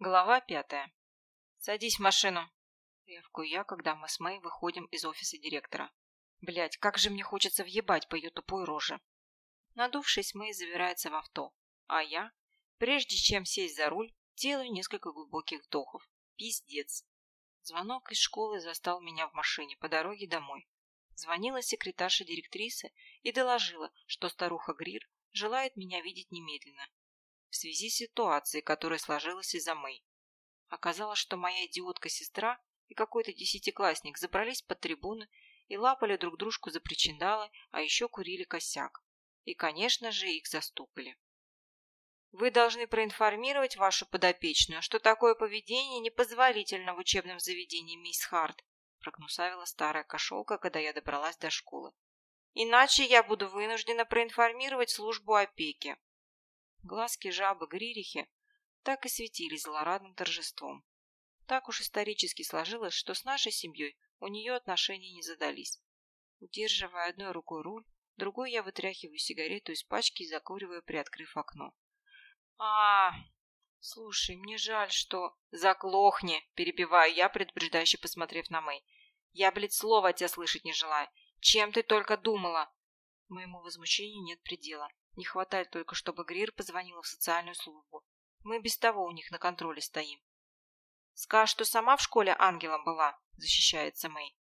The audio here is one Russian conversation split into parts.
Глава пятая. «Садись в машину!» Ревкую я, когда мы с Мэй выходим из офиса директора. Блять, как же мне хочется въебать по ее тупой роже. Надувшись, Мэй забирается в авто, а я, прежде чем сесть за руль, делаю несколько глубоких вдохов. Пиздец. Звонок из школы застал меня в машине по дороге домой. Звонила секретарша директрисы и доложила, что старуха Грир желает меня видеть немедленно в связи с ситуацией, которая сложилась из-за Мэй. Оказалось, что моя идиотка-сестра и какой-то десятиклассник забрались под трибуны и лапали друг дружку за причиндалы, а еще курили косяк. И, конечно же, их застукали. Вы должны проинформировать вашу подопечную, что такое поведение непозволительно в учебном заведении, мисс Харт, прогнусавила старая кошелка, когда я добралась до школы. Иначе я буду вынуждена проинформировать службу опеки. Глазки жабы Гририхи так и светились злорадным торжеством. Так уж исторически сложилось, что с нашей семьей у нее отношения не задались. Удерживая одной рукой руль, другой я вытряхиваю сигарету из пачки и закуриваю, приоткрыв окно. а Слушай, мне жаль, что... Заклохни, перебиваю я, предупреждающе посмотрев на Мэй. Я, блядь, слова тебя слышать не желаю. Чем ты только думала? Моему возмущению нет предела. Не хватает только, чтобы Грир позвонила в социальную службу. Мы без того у них на контроле стоим. Скажешь, что сама в школе ангелом была, защищается Мэй.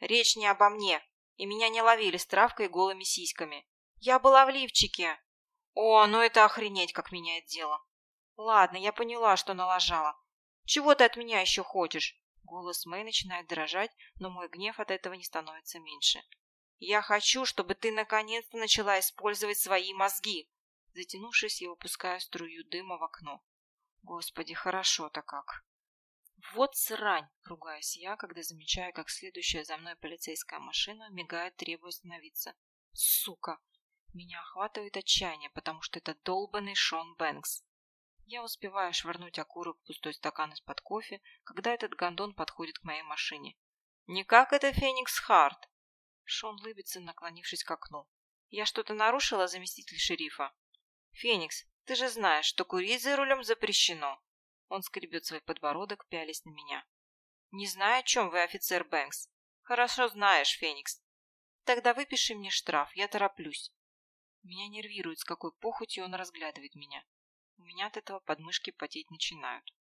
Речь не обо мне, и меня не ловили с травкой голыми сиськами. Я была в лифчике. О, ну это охренеть, как меняет дело. Ладно, я поняла, что налажала. Чего ты от меня еще хочешь? Голос Мэй начинает дрожать, но мой гнев от этого не становится меньше. Я хочу, чтобы ты наконец-то начала использовать свои мозги. Затянувшись, я выпускаю струю дыма в окно. Господи, хорошо-то как. Вот срань, ругаюсь я, когда замечаю, как следующая за мной полицейская машина мигает, требуя остановиться. Сука! Меня охватывает отчаяние, потому что это долбанный Шон Бэнкс. Я успеваю швырнуть окурок в пустой стакан из-под кофе, когда этот гондон подходит к моей машине. Не как это Феникс Харт, Шон лыбится, наклонившись к окну. «Я что-то нарушила, заместитель шерифа?» «Феникс, ты же знаешь, что курить за рулем запрещено!» Он скребет свой подбородок, пялись на меня. «Не знаю, о чем вы, офицер Бэнкс. Хорошо знаешь, Феникс. Тогда выпиши мне штраф, я тороплюсь». Меня нервирует, с какой похотью он разглядывает меня. У меня от этого подмышки потеть начинают.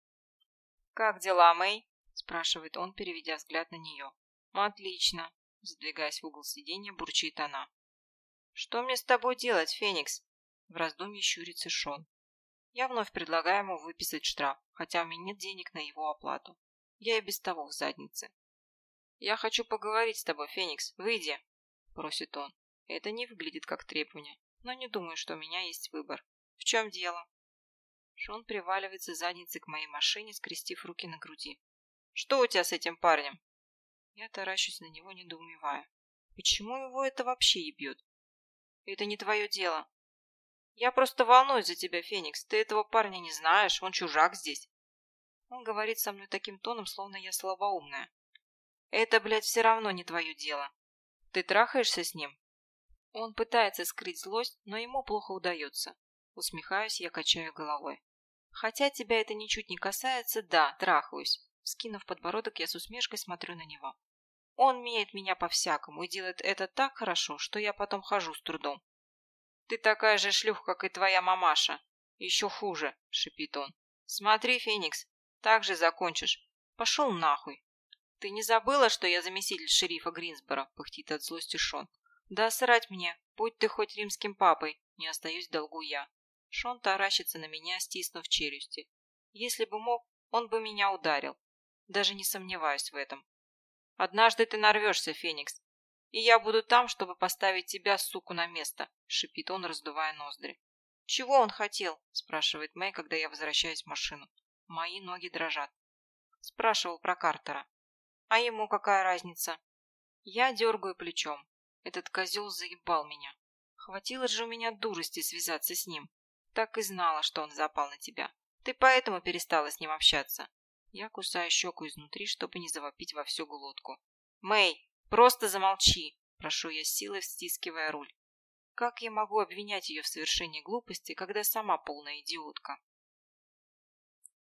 «Как дела, Мэй?» – спрашивает он, переведя взгляд на нее. «Отлично. Задвигаясь в угол сиденья, бурчит она. «Что мне с тобой делать, Феникс?» В раздумье щурится Шон. Я вновь предлагаю ему выписать штраф, хотя у меня нет денег на его оплату. Я и без того в заднице. «Я хочу поговорить с тобой, Феникс. Выйди!» – просит он. Это не выглядит как требование, но не думаю, что у меня есть выбор. В чем дело? Шон приваливается задницей к моей машине, скрестив руки на груди. «Что у тебя с этим парнем?» Я таращусь на него, недоумевая. Почему его это вообще ебет? Это не твое дело. Я просто волнуюсь за тебя, Феникс. Ты этого парня не знаешь, он чужак здесь. Он говорит со мной таким тоном, словно я слабоумная. Это, блядь, все равно не твое дело. Ты трахаешься с ним? Он пытается скрыть злость, но ему плохо удается. Усмехаюсь, я качаю головой. Хотя тебя это ничуть не касается, да, трахаюсь. Скинув подбородок, я с усмешкой смотрю на него. Он умеет меня по-всякому и делает это так хорошо, что я потом хожу с трудом. «Ты такая же шлюха, как и твоя мамаша. Еще хуже», — шипит он. «Смотри, Феникс, так же закончишь. Пошел нахуй». «Ты не забыла, что я заместитель шерифа Гринсбора?» — пыхтит от злости Шон. «Да срать мне, будь ты хоть римским папой, не остаюсь в долгу я». Шон таращится на меня, стиснув челюсти. Если бы мог, он бы меня ударил. Даже не сомневаюсь в этом. Однажды ты нарвешься, Феникс, и я буду там, чтобы поставить тебя, суку, на место», — шипит он, раздувая ноздри. «Чего он хотел?» — спрашивает Мэй, когда я возвращаюсь в машину. Мои ноги дрожат. Спрашивал про Картера. «А ему какая разница?» Я дергаю плечом. Этот козел заебал меня. Хватило же у меня дурости связаться с ним. Так и знала, что он запал на тебя. Ты поэтому перестала с ним общаться. Я кусаю щеку изнутри, чтобы не завопить во всю глотку. «Мэй, просто замолчи!» – прошу я силой, стискивая руль. Как я могу обвинять ее в совершении глупости, когда сама полная идиотка?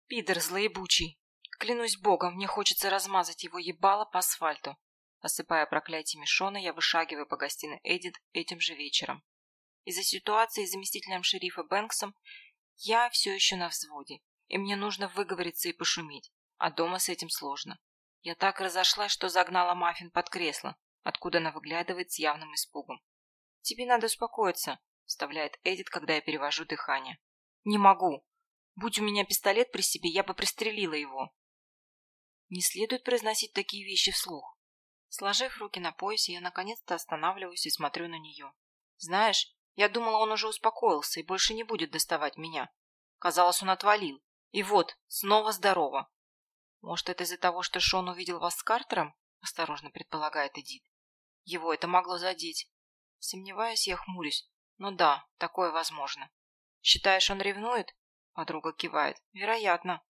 Пидор злоебучий. Клянусь богом, мне хочется размазать его ебало по асфальту. Осыпая проклятиями Шона, я вышагиваю по гостиной Эдит этим же вечером. Из-за ситуации с заместителем шерифа Бэнксом я все еще на взводе, и мне нужно выговориться и пошуметь, а дома с этим сложно. Я так разошлась, что загнала Маффин под кресло, откуда она выглядывает с явным испугом. «Тебе надо успокоиться», — вставляет Эдит, когда я перевожу дыхание. «Не могу. Будь у меня пистолет при себе, я бы пристрелила его». Не следует произносить такие вещи вслух. Сложив руки на поясе, я наконец-то останавливаюсь и смотрю на нее. Знаешь, я думала, он уже успокоился и больше не будет доставать меня. Казалось, он отвалил. И вот, снова здорово. Может, это из-за того, что Шон увидел вас с Картером? Осторожно предполагает Эдит. Его это могло задеть. Сомневаюсь, я хмурюсь. Ну да, такое возможно. Считаешь, он ревнует? Подруга кивает. Вероятно.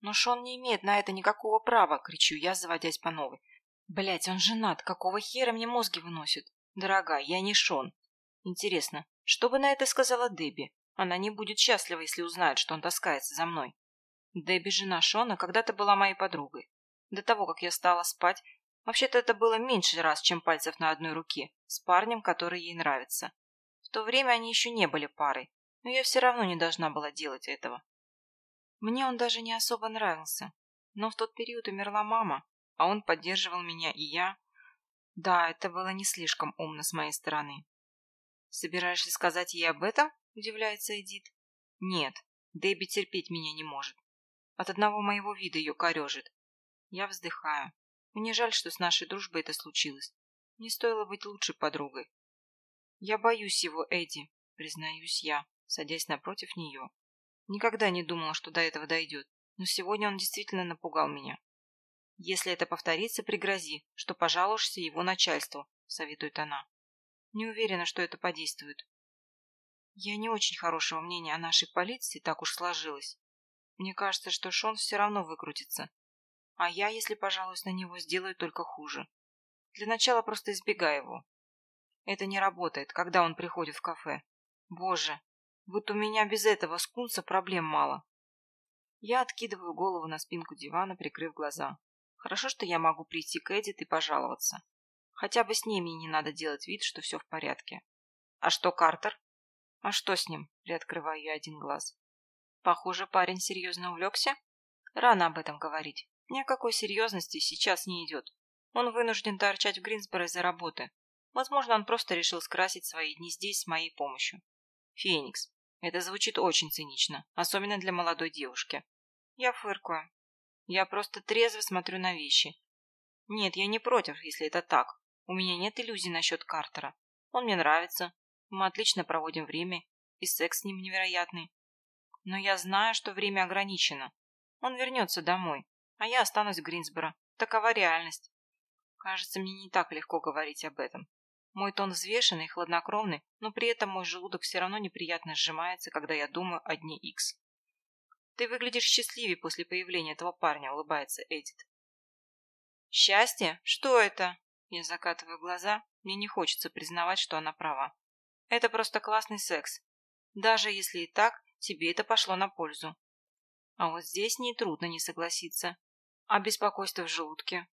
Но Шон не имеет на это никакого права, кричу я, заводясь по новой. Блять, он женат, какого хера мне мозги выносит? Дорогая, я не Шон. Интересно, что бы на это сказала Дебби? Она не будет счастлива, если узнает, что он таскается за мной. Дебби, жена Шона, когда-то была моей подругой. До того, как я стала спать, вообще-то это было меньше раз, чем пальцев на одной руке, с парнем, который ей нравится. В то время они еще не были парой, но я все равно не должна была делать этого. Мне он даже не особо нравился. Но в тот период умерла мама, а он поддерживал меня, и я... Да, это было не слишком умно с моей стороны. «Собираешься сказать ей об этом?» – удивляется Эдит. «Нет, Дебби терпеть меня не может. От одного моего вида ее корежит. Я вздыхаю. Мне жаль, что с нашей дружбой это случилось. Не стоило быть лучшей подругой. Я боюсь его, Эдди, признаюсь я, садясь напротив нее. Никогда не думала, что до этого дойдет, но сегодня он действительно напугал меня. Если это повторится, пригрози, что пожалуешься его начальству, советует она. Не уверена, что это подействует. Я не очень хорошего мнения о нашей полиции, так уж сложилось. Мне кажется, что Шон все равно выкрутится. А я, если пожалуюсь на него, сделаю только хуже. Для начала просто избегай его. Это не работает, когда он приходит в кафе. Боже, вот у меня без этого скунса проблем мало. Я откидываю голову на спинку дивана, прикрыв глаза. Хорошо, что я могу прийти к Эдит и пожаловаться. Хотя бы с ней мне не надо делать вид, что все в порядке. А что Картер? А что с ним? Приоткрываю я один глаз. Похоже, парень серьезно увлекся. Рано об этом говорить. Ни о какой серьезности сейчас не идет. Он вынужден торчать в Гринсборо из-за работы. Возможно, он просто решил скрасить свои дни здесь с моей помощью. Феникс. Это звучит очень цинично, особенно для молодой девушки. Я фыркаю. Я просто трезво смотрю на вещи. Нет, я не против, если это так. У меня нет иллюзий насчет Картера. Он мне нравится. Мы отлично проводим время, и секс с ним невероятный. Но я знаю, что время ограничено. Он вернется домой, а я останусь в Гринсборо. Такова реальность. Кажется, мне не так легко говорить об этом. Мой тон взвешенный и хладнокровный, но при этом мой желудок все равно неприятно сжимается, когда я думаю о дне Икс. «Ты выглядишь счастливее после появления этого парня», — улыбается Эдит. «Счастье? Что это?» Я закатываю глаза, мне не хочется признавать, что она права. Это просто классный секс. Даже если и так, тебе это пошло на пользу. А вот здесь нетрудно не согласиться. А беспокойство в желудке?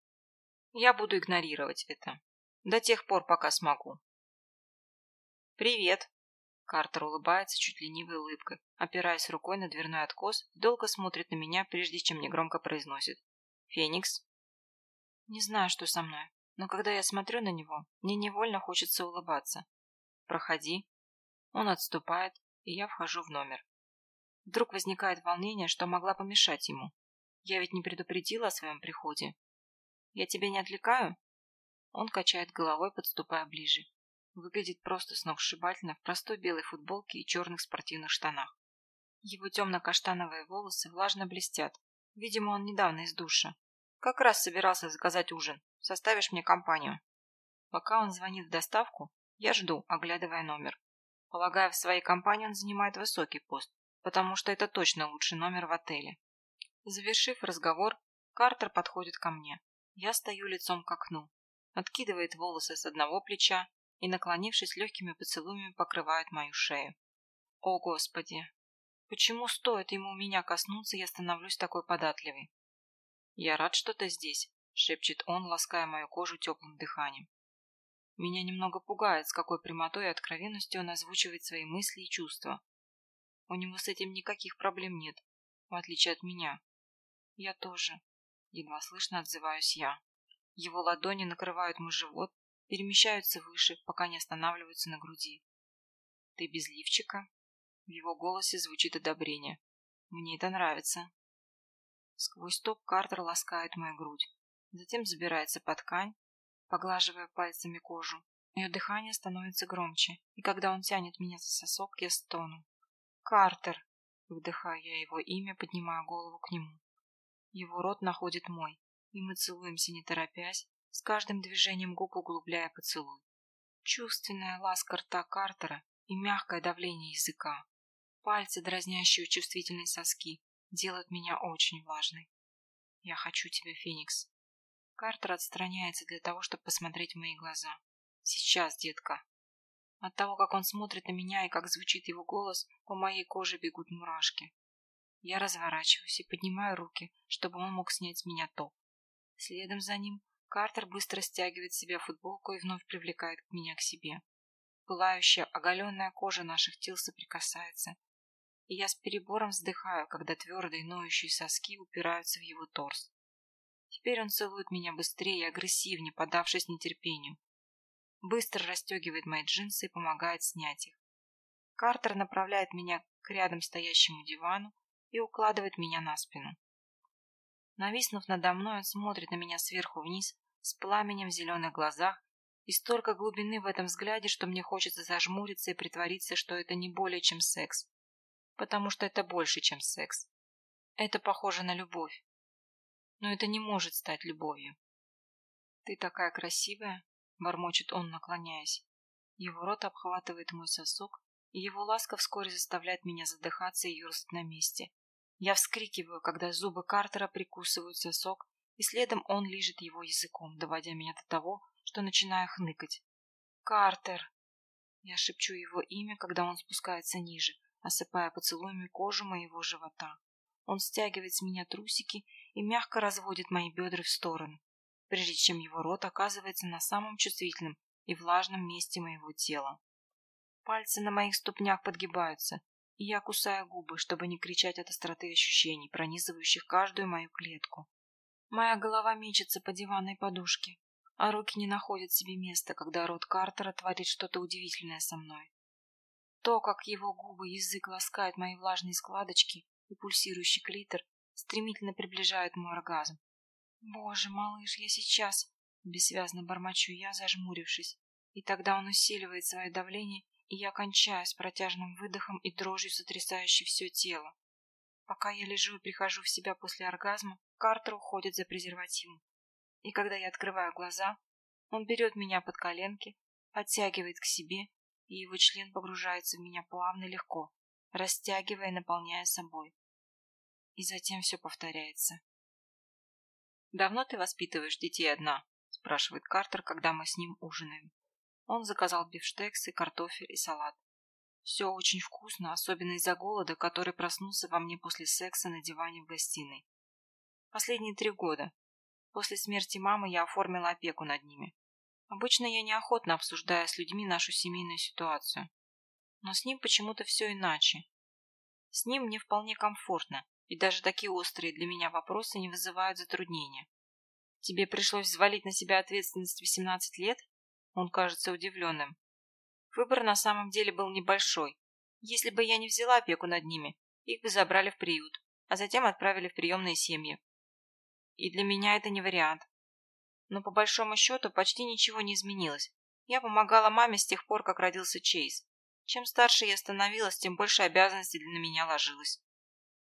Я буду игнорировать это. До тех пор, пока смогу. «Привет!» Картер улыбается чуть ленивой улыбкой, опираясь рукой на дверной откос, долго смотрит на меня, прежде чем негромко произносит. «Феникс?» Не знаю, что со мной но когда я смотрю на него, мне невольно хочется улыбаться. «Проходи». Он отступает, и я вхожу в номер. Вдруг возникает волнение, что могла помешать ему. Я ведь не предупредила о своем приходе. «Я тебя не отвлекаю?» Он качает головой, подступая ближе. Выглядит просто сногсшибательно в простой белой футболке и черных спортивных штанах. Его темно-каштановые волосы влажно блестят. Видимо, он недавно из душа. Как раз собирался заказать ужин. Составишь мне компанию?» Пока он звонит в доставку, я жду, оглядывая номер. Полагаю, в своей компании он занимает высокий пост, потому что это точно лучший номер в отеле. Завершив разговор, Картер подходит ко мне. Я стою лицом к окну. Откидывает волосы с одного плеча и, наклонившись легкими поцелуями, покрывает мою шею. О, Господи! Почему стоит ему меня коснуться, я становлюсь такой податливой? «Я рад, что ты здесь», — шепчет он, лаская мою кожу теплым дыханием. Меня немного пугает, с какой прямотой и откровенностью он озвучивает свои мысли и чувства. У него с этим никаких проблем нет, в отличие от меня. Я тоже. Едва слышно отзываюсь я. Его ладони накрывают мой живот, перемещаются выше, пока не останавливаются на груди. «Ты без лифчика?» В его голосе звучит одобрение. «Мне это нравится». Сквозь топ Картер ласкает мою грудь. Затем забирается под ткань, поглаживая пальцами кожу. Ее дыхание становится громче, и когда он тянет меня за сосок, я стону. «Картер!» Вдыхаю я его имя, поднимая голову к нему. Его рот находит мой, и мы целуемся не торопясь, с каждым движением губ углубляя поцелуй. Чувственная ласка рта Картера и мягкое давление языка. Пальцы, дразнящие чувствительные соски, делают меня очень влажной. Я хочу тебя, Феникс. Картер отстраняется для того, чтобы посмотреть в мои глаза. Сейчас, детка. От того, как он смотрит на меня и как звучит его голос, по моей коже бегут мурашки. Я разворачиваюсь и поднимаю руки, чтобы он мог снять с меня топ. Следом за ним Картер быстро стягивает с себя футболку и вновь привлекает меня к себе. Пылающая, оголенная кожа наших тел соприкасается, и я с перебором вздыхаю, когда твердые ноющие соски упираются в его торс. Теперь он целует меня быстрее и агрессивнее, подавшись нетерпению. Быстро расстегивает мои джинсы и помогает снять их. Картер направляет меня к рядом стоящему дивану и укладывает меня на спину. Нависнув надо мной, он смотрит на меня сверху вниз, с пламенем в зеленых глазах, и столько глубины в этом взгляде, что мне хочется зажмуриться и притвориться, что это не более чем секс. Потому что это больше, чем секс. Это похоже на любовь но это не может стать любовью. «Ты такая красивая!» — бормочет он, наклоняясь. Его рот обхватывает мой сосок, и его ласка вскоре заставляет меня задыхаться и ерзать на месте. Я вскрикиваю, когда зубы Картера прикусывают сосок, и следом он лижет его языком, доводя меня до того, что начинаю хныкать. «Картер!» Я шепчу его имя, когда он спускается ниже, осыпая поцелуями кожу моего живота. Он стягивает с меня трусики и мягко разводит мои бедра в сторону, прежде чем его рот оказывается на самом чувствительном и влажном месте моего тела. Пальцы на моих ступнях подгибаются, и я кусаю губы, чтобы не кричать от остроты ощущений, пронизывающих каждую мою клетку. Моя голова мечется по диванной подушке, а руки не находят себе места, когда рот Картера творит что-то удивительное со мной. То, как его губы и язык ласкают мои влажные складочки и пульсирующий клитор, стремительно приближает мой оргазм. «Боже, малыш, я сейчас...» Бессвязно бормочу я, зажмурившись. И тогда он усиливает свое давление, и я кончаю с протяжным выдохом и дрожью, сотрясающей все тело. Пока я лежу и прихожу в себя после оргазма, Картер уходит за презервативом. И когда я открываю глаза, он берет меня под коленки, подтягивает к себе, и его член погружается в меня плавно и легко, растягивая и наполняя собой. И затем все повторяется. «Давно ты воспитываешь детей одна?» – спрашивает Картер, когда мы с ним ужинаем. Он заказал бифштексы, картофель и салат. Все очень вкусно, особенно из-за голода, который проснулся во мне после секса на диване в гостиной. Последние три года. После смерти мамы я оформила опеку над ними. Обычно я неохотно обсуждаю с людьми нашу семейную ситуацию. Но с ним почему-то все иначе. С ним мне вполне комфортно, и даже такие острые для меня вопросы не вызывают затруднения. Тебе пришлось взвалить на себя ответственность в 18 лет? Он кажется удивленным. Выбор на самом деле был небольшой. Если бы я не взяла опеку над ними, их бы забрали в приют, а затем отправили в приемные семьи. И для меня это не вариант. Но по большому счету почти ничего не изменилось. Я помогала маме с тех пор, как родился Чейз. Чем старше я становилась, тем больше обязанностей для меня ложилось.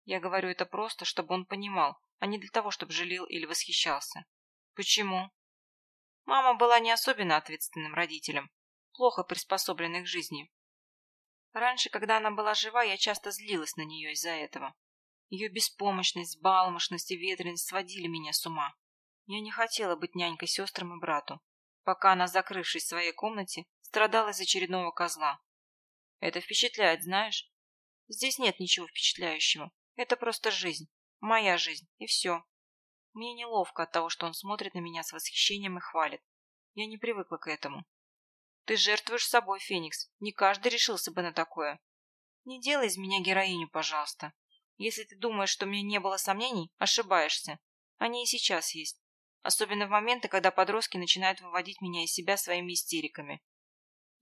Я говорю это просто, чтобы он понимал, а не для того, чтобы жалел или восхищался. Почему? Мама была не особенно ответственным родителем, плохо приспособленной к жизни. Раньше, когда она была жива, я часто злилась на нее из-за этого. Ее беспомощность, балмошность и ветренность сводили меня с ума. Я не хотела быть нянькой сестрам и брату, пока она, закрывшись в своей комнате, страдала из очередного козла. Это впечатляет, знаешь? Здесь нет ничего впечатляющего. Это просто жизнь. Моя жизнь. И все. Мне неловко от того, что он смотрит на меня с восхищением и хвалит. Я не привыкла к этому. Ты жертвуешь собой, Феникс. Не каждый решился бы на такое. Не делай из меня героиню, пожалуйста. Если ты думаешь, что у меня не было сомнений, ошибаешься. Они и сейчас есть. Особенно в моменты, когда подростки начинают выводить меня из себя своими истериками.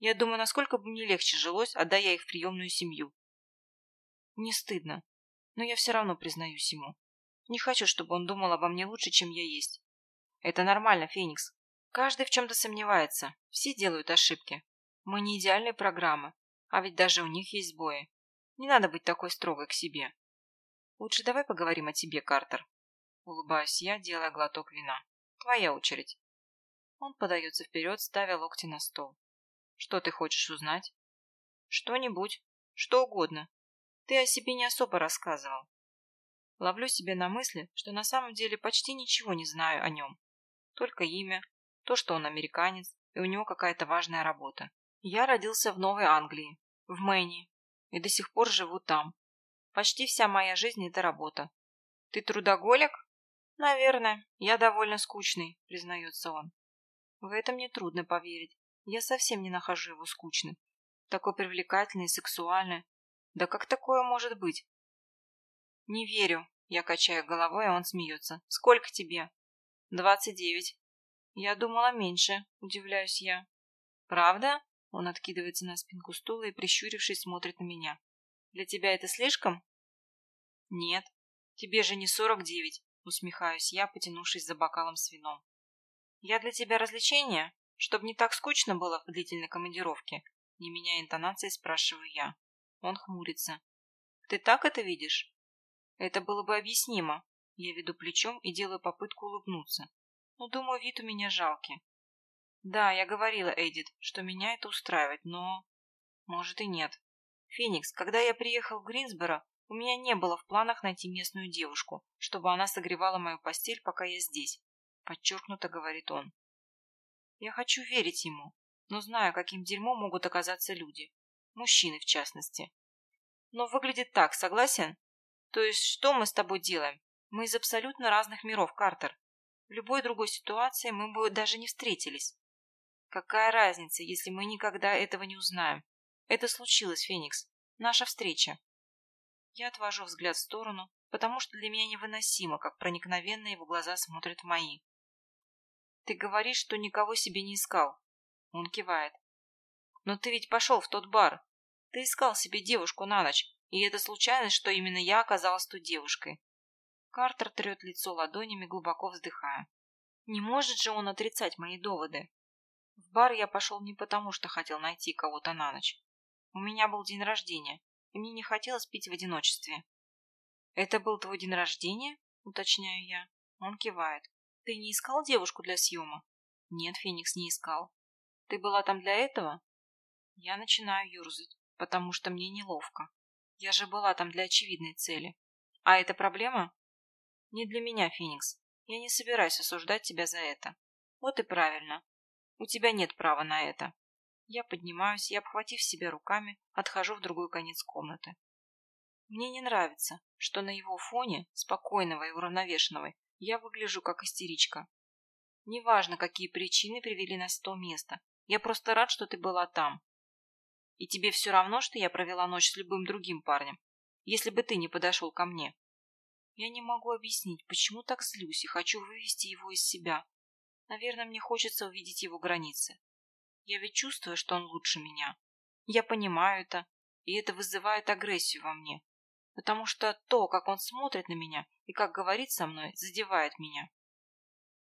Я думаю, насколько бы мне легче жилось, отдая их в приемную семью. Мне стыдно, но я все равно признаюсь ему. Не хочу, чтобы он думал обо мне лучше, чем я есть. Это нормально, Феникс. Каждый в чем-то сомневается. Все делают ошибки. Мы не идеальные программы, а ведь даже у них есть сбои. Не надо быть такой строгой к себе. Лучше давай поговорим о тебе, Картер. Улыбаюсь я, делая глоток вина. Твоя очередь. Он подается вперед, ставя локти на стол. Что ты хочешь узнать? Что-нибудь. Что угодно. Ты о себе не особо рассказывал. Ловлю себя на мысли, что на самом деле почти ничего не знаю о нем. Только имя, то, что он американец, и у него какая-то важная работа. Я родился в Новой Англии, в Мэйне, и до сих пор живу там. Почти вся моя жизнь – это работа. Ты трудоголик? Наверное. Я довольно скучный, признается он. В этом мне трудно поверить. Я совсем не нахожу его скучным. Такой привлекательный, сексуальный. Да как такое может быть? Не верю. Я качаю головой, а он смеется. Сколько тебе? Двадцать девять. Я думала меньше, удивляюсь я. Правда? Он откидывается на спинку стула и, прищурившись, смотрит на меня. Для тебя это слишком? Нет. Тебе же не сорок девять, усмехаюсь я, потянувшись за бокалом с вином. Я для тебя развлечение? Чтобы не так скучно было в длительной командировке, не меняя интонации, спрашиваю я. Он хмурится. Ты так это видишь? Это было бы объяснимо. Я веду плечом и делаю попытку улыбнуться. Но думаю, вид у меня жалкий. Да, я говорила, Эдит, что меня это устраивает, но... Может и нет. Феникс, когда я приехал в Гринсборо, у меня не было в планах найти местную девушку, чтобы она согревала мою постель, пока я здесь. Подчеркнуто говорит он. Я хочу верить ему, но знаю, каким дерьмом могут оказаться люди. Мужчины, в частности. Но выглядит так, согласен? То есть, что мы с тобой делаем? Мы из абсолютно разных миров, Картер. В любой другой ситуации мы бы даже не встретились. Какая разница, если мы никогда этого не узнаем? Это случилось, Феникс. Наша встреча. Я отвожу взгляд в сторону, потому что для меня невыносимо, как проникновенно его глаза смотрят в мои. Ты говоришь, что никого себе не искал. Он кивает. Но ты ведь пошел в тот бар. Ты искал себе девушку на ночь, и это случайность, что именно я оказалась той девушкой. Картер трет лицо ладонями, глубоко вздыхая. Не может же он отрицать мои доводы. В бар я пошел не потому, что хотел найти кого-то на ночь. У меня был день рождения, и мне не хотелось пить в одиночестве. «Это был твой день рождения?» – уточняю я. Он кивает. Ты не искал девушку для съема? Нет, Феникс не искал. Ты была там для этого? Я начинаю юрзать, потому что мне неловко. Я же была там для очевидной цели. А это проблема? Не для меня, Феникс. Я не собираюсь осуждать тебя за это. Вот и правильно. У тебя нет права на это. Я поднимаюсь и, обхватив себя руками, отхожу в другой конец комнаты. Мне не нравится, что на его фоне, спокойного и уравновешенного, я выгляжу как истеричка. Неважно, какие причины привели нас в то место. Я просто рад, что ты была там. И тебе все равно, что я провела ночь с любым другим парнем, если бы ты не подошел ко мне. Я не могу объяснить, почему так злюсь и хочу вывести его из себя. Наверное, мне хочется увидеть его границы. Я ведь чувствую, что он лучше меня. Я понимаю это, и это вызывает агрессию во мне потому что то, как он смотрит на меня и как говорит со мной, задевает меня.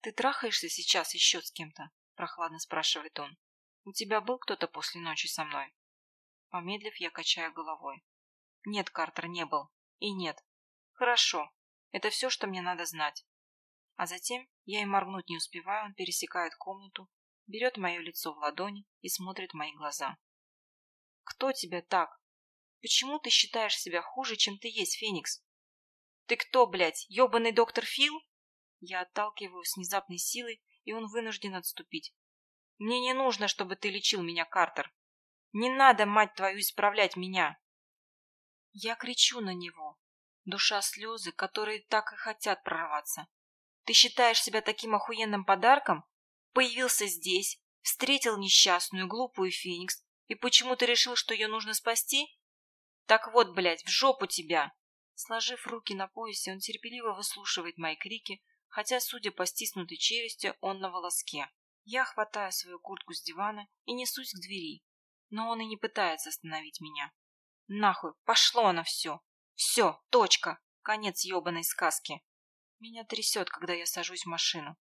«Ты трахаешься сейчас еще с кем-то?» – прохладно спрашивает он. «У тебя был кто-то после ночи со мной?» Помедлив, я качаю головой. «Нет, Картер, не был. И нет. Хорошо. Это все, что мне надо знать». А затем, я и моргнуть не успеваю, он пересекает комнату, берет мое лицо в ладони и смотрит в мои глаза. «Кто тебя так?» Почему ты считаешь себя хуже, чем ты есть, Феникс? Ты кто, блядь, ёбаный доктор Фил? Я отталкиваю с внезапной силой, и он вынужден отступить. Мне не нужно, чтобы ты лечил меня, Картер. Не надо, мать твою, исправлять меня. Я кричу на него. Душа слезы, которые так и хотят прорваться. Ты считаешь себя таким охуенным подарком? Появился здесь, встретил несчастную, глупую Феникс, и почему ты решил, что ее нужно спасти? Так вот, блядь, в жопу тебя! Сложив руки на поясе, он терпеливо выслушивает мои крики, хотя, судя по стиснутой челюсти, он на волоске. Я хватаю свою куртку с дивана и несусь к двери, но он и не пытается остановить меня. Нахуй, пошло оно все. Все, точка, конец ебаной сказки. Меня трясет, когда я сажусь в машину.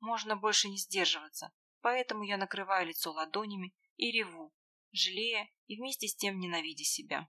Можно больше не сдерживаться, поэтому я накрываю лицо ладонями и реву, жалея и вместе с тем ненавидя себя.